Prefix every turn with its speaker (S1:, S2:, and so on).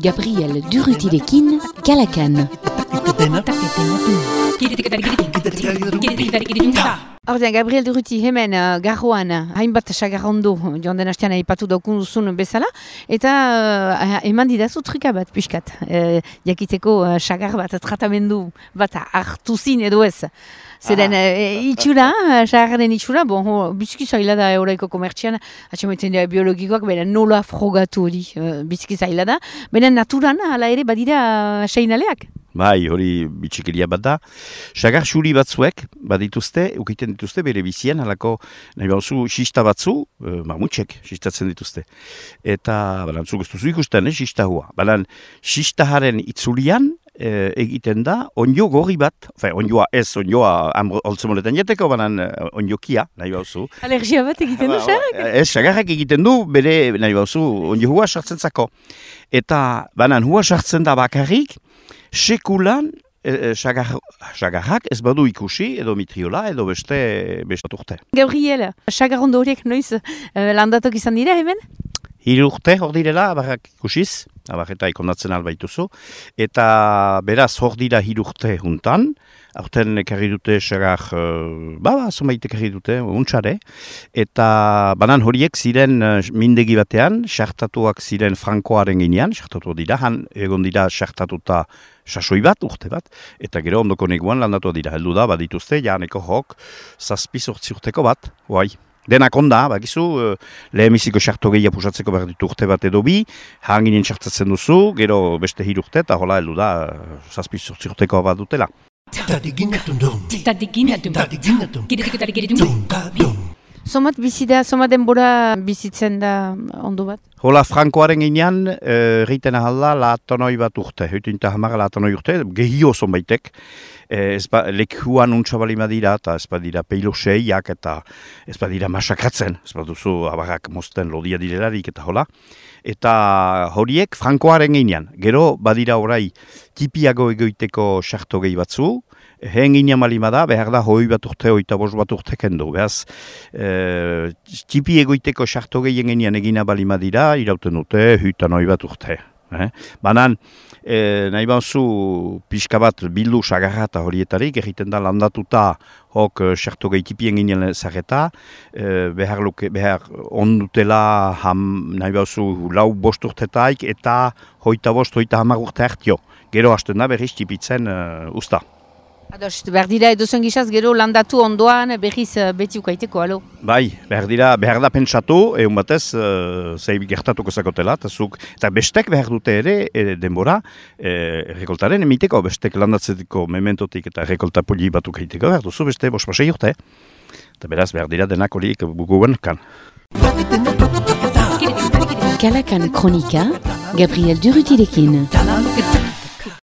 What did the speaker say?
S1: Gabriel Durutilekin, Kalakan.
S2: Ordean, Gabriel Duruti hemen uh, garroan hainbat sagarrondo joan den hastean aipatu daukun duzun bezala eta uh, eman didazu trika bat pixkat. Uh, jakiteko uh, sagar bat tratamendu bat hartu zin edo ez. Zeren, ah, e, itxura, sagarren itxura, bon, ho, bizki zaila da euroiko komertxian, atxamaiten dira biologikoak, baina nola frogatu hori uh, bizki zaila da, baina naturan, ala ere, badira seinaleak.
S3: Bai, hori bitxikeria bat da. Sagar xuri batzuek, badituzte, ukiten dituzte bere bizian, halako, nahi bauzu, xista batzu, e, mamutxek, xistatzen dituzte. Eta, balan, zuk ez duzu ikusten, eh, xista hua. Balan, xistaharen itzulian, e, egiten da, onjo gorri bat, fe, onjoa ez, onjoa holtzemoletan jeteko, banan onjokia, nahi bauzu.
S2: Alergia bat egiten du, xarrak?
S3: Ez, xagarrak egiten du, bere, nahi bauzu, onjo hua sartzen zako. Eta, banan, hua sartzen da bakarrik, sekulan e, sagarrak ez badu ikusi edo mitriola edo beste beste urte.
S2: Gabriel, sagarrondo horiek noiz uh, landatok izan dira hemen?
S3: Hiru urte hor direla, abarrak ikusiz, abarreta ikondatzen albaituzu, eta beraz hor dira hiru urte juntan, aurten ekarri dute sagar, uh, ba, ba, zumait ekarri dute, untxare, eta banan horiek ziren uh, mindegi batean, sartatuak ziren frankoaren ginean, sartatu dira, han egon dira sartatuta sasoi bat, urte bat, eta gero ondoko neguan landatu dira, heldu da, badituzte, janeko hok, zazpi urteko bat, oai. Denak onda, bakizu, uh, lehemiziko sartu gehiago pusatzeko behar ditu urte bat edo bi, hanginen sartzatzen duzu, gero beste hiru urte, eta hola heldu da, zazpi urteko bat dutela.
S2: Somat bizi da, somat denbora bizitzen da ondo bat?
S3: Hola, Frankoaren ginean, e, reiten ahalda, latonoi bat urte, heutinta hamara latonoi urte, gehio zonbaitek, e, ez ba, lekuan untxabalima dira, eta ez dira peilo seiak, eta ez dira masakratzen, ez duzu abarrak mosten lodia direlarik, eta hola. Eta horiek, Frankoaren ginean, gero badira orai, tipiago egoiteko sarto gehi batzu, Heen ginen malima da, behar da hoi bat urte, oita bos bat urte kendu. Behaz, e, tipi egoiteko sarto gehien genian egina balima dira, irauten dute, hytan hoi bat urte. Eh? Banan, e, nahi bauzu pixka bat bildu sagarra eta horietarik, egiten da landatuta hok sarto gehi tipien ginen zareta, e, behar, luke, behar ondutela ham, nahi bauzu lau bost urtetaik eta hoita bost, hoita hamar urte hartio. Gero hasten da berriz tipitzen uh, usta.
S2: Ados, behar dira edo zen gizaz, gero landatu ondoan behiz uh, beti ukaiteko, alo?
S3: Bai, behar dira, behar da pentsatu, egun batez, uh, zei gertatuko zakotela, eta zuk, eta bestek behar dute ere, e, denbora, e, rekoltaren emiteko, bestek landatzetiko mementotik eta rekolta poli bat ukaiteko, behar duzu beste, bos pasei urte, eta beraz, behar dira denak horiek buguen kan.
S1: Kalakan Kronika, Gabriel Durutilekin.